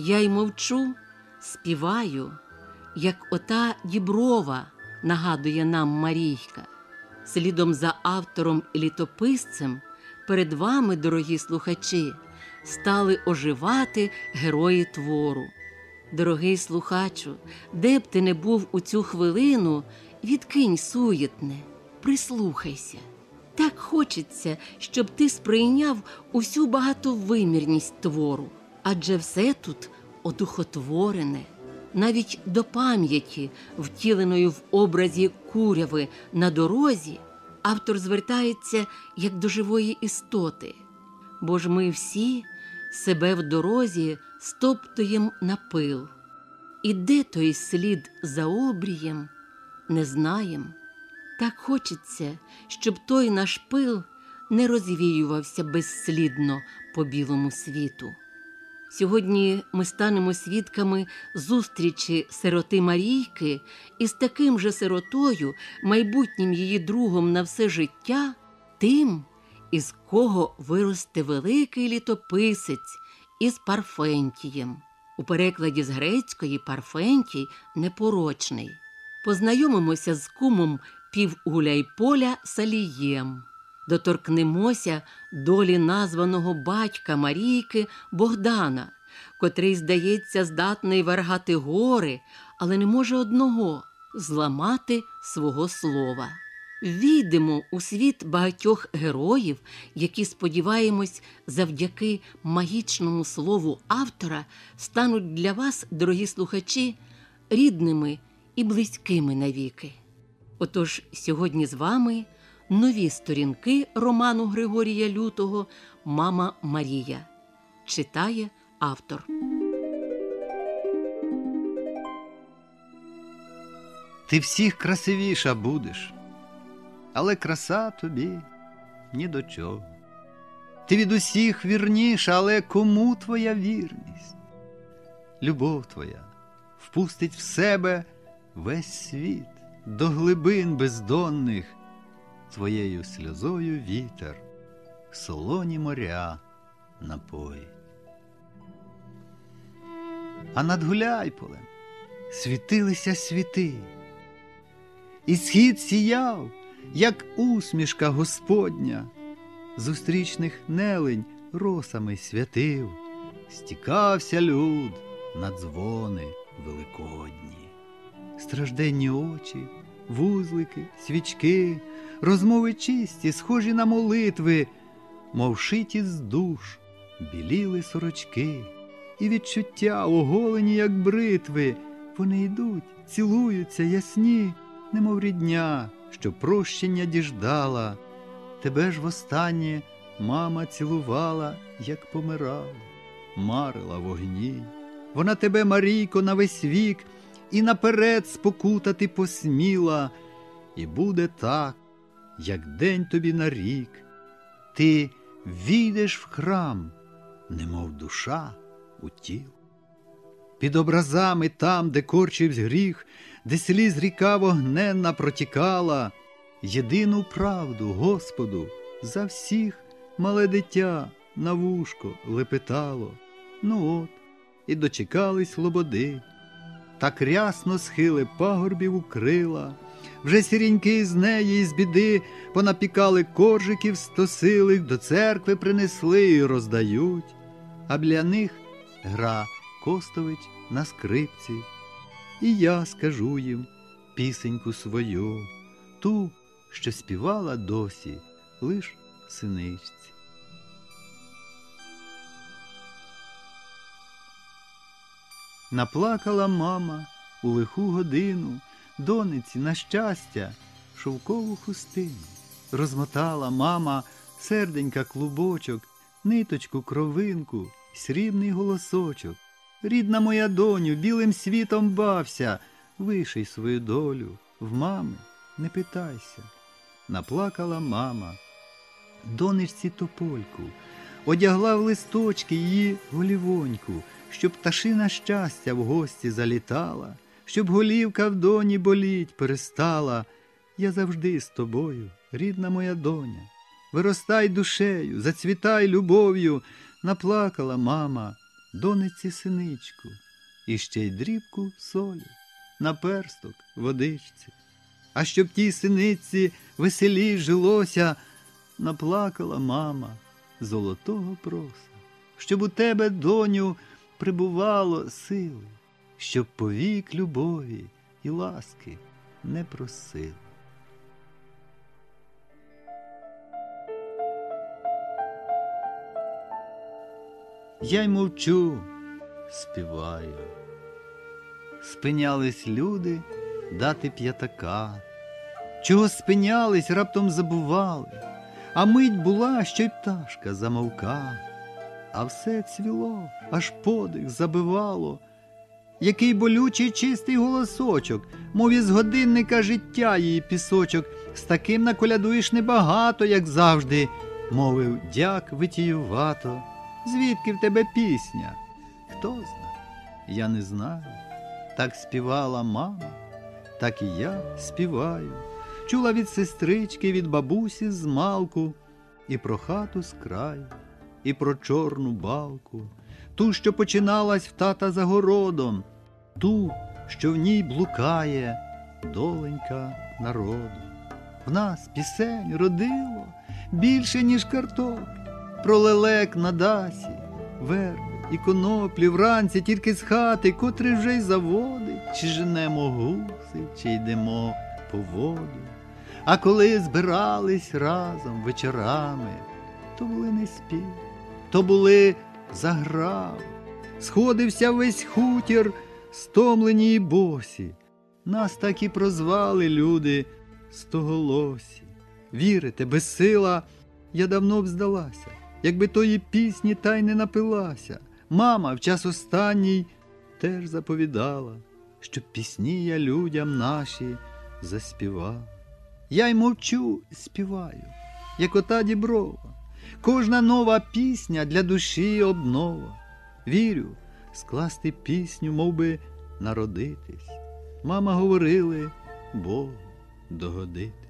Я й мовчу, співаю, як ота діброва, нагадує нам Марійка. Слідом за автором і літописцем перед вами, дорогі слухачі, стали оживати герої твору. Дорогий слухачу, де б ти не був у цю хвилину, відкинь суєтне, прислухайся. Так хочеться, щоб ти сприйняв усю багатовимірність твору, адже все тут одухотворене, навіть до пам'яті, втіленої в образі куряви на дорозі, автор звертається як до живої істоти, бо ж ми всі себе в дорозі стоптуєм на пил. І де той слід за обрієм, не знаєм. Так хочеться, щоб той наш пил не розвіювався безслідно по білому світу. Сьогодні ми станемо свідками зустрічі сироти Марійки із таким же сиротою, майбутнім її другом на все життя, тим, із кого виросте великий літописець із Парфентієм. У перекладі з грецької Парфентій непорочний. Познайомимося з кумом півгуляйполя Салієм. Доторкнемося долі названого батька Марійки Богдана, котрий, здається, здатний варгати гори, але не може одного зламати свого слова. Війдемо у світ багатьох героїв, які, сподіваємось, завдяки магічному слову автора стануть для вас, дорогі слухачі, рідними і близькими навіки. Отож, сьогодні з вами нові сторінки роману Григорія Лютого Мама Марія читає автор. Ти всіх красивіша будеш, але краса тобі ні до чого. Ти від усіх вірніша, але кому твоя вірність? Любов твоя впустить в себе весь світ до глибин бездонних, твоєю сльозою вітер, солоні моря напоїть. А над Гуляйполем світилися світи, і схід сіяв, як усмішка Господня, зустрічних нелень росами святив, стікався люд на дзвони великодні, стражденні очі, вузлики, свічки, розмови чисті, схожі на молитви, мов шиті з душ, біліли сорочки, і відчуття оголені, як бритви, вони йдуть, цілуються ясні, немов рідня, що прощення діждала. Тебе ж востаннє мама цілувала, як помирала, марила вогні. Вона тебе, Марійко, на весь вік і наперед спокутати посміла, і буде так, як день тобі на рік. Ти війдеш в храм, немов душа у тіл. Під образами там, де корчився гріх, де сліз ріка вогненна протікала, єдину правду Господу за всіх мале дитя на вушко лепетало. Ну от, і дочекались лободи, так рясно схили пагорбів укрила, вже сіріньки з неї, з біди, понапікали коржиків стосилих, до церкви принесли і роздають, а для них гра Костович на скрипці. І я скажу їм пісеньку свою, ту, що співала досі лиш синичці. Наплакала мама у лиху годину дониці на щастя шовкову хустину. Розмотала мама серденька клубочок, ниточку кровинку, срібний голосочок. Рідна моя доню, білим світом бався, виший свою долю, в мами не питайся. Наплакала мама, донечці топольку, одягла в листочки її голівоньку, щоб пташина щастя в гості залітала, щоб голівка в доні боліть перестала. Я завжди з тобою, рідна моя доня. Виростай душею, зацвітай любов'ю, наплакала мама, донеці синичку, і ще й дрібку солі, на персток водичці. А щоб тій синиці веселій жилося, наплакала мама золотого проса, щоб у тебе, доню, прибувало сили, щоб повік любові і ласки не просили. Я й мовчу, співаю. Спинялись люди дати п'ятака. Чого спинялись, раптом забували, а мить була, що й пташка замовка, а все цвіло, аж подих забивало. Який болючий чистий голосочок, мов із годинника життя її пісочок, з таким наколядуєш небагато, як завжди, мовив дяк витіювато. Звідки в тебе пісня? Хто зна? Я не знаю. Так співала мама, так і я співаю. Чула від сестрички, від бабусі з малку, і про хату з краю, і про чорну балку, ту, що починалась в тата за городом, ту, що в ній блукає доленька народу. В нас пісень родило більше, ніж картоп, про лелек на дасі, верби і коноплі вранці тільки з хати, котрий вже й заводить, чи женемо гуси, чи йдемо по воду. А коли збирались разом вечорами, то були не спів, то були заграви. Сходився весь хутір, стомлені й босі. Нас так і прозвали люди стоголосі. Вірите, безсила, я давно б здалася, якби тої пісні та й не напилася. Мама в час останній теж заповідала, щоб пісні я людям наші заспівав. Я й мовчу, співаю, як ота діброва. Кожна нова пісня для душі обнова. Вірю, скласти пісню, мов би народитись. Мама говорили Богу догодитись.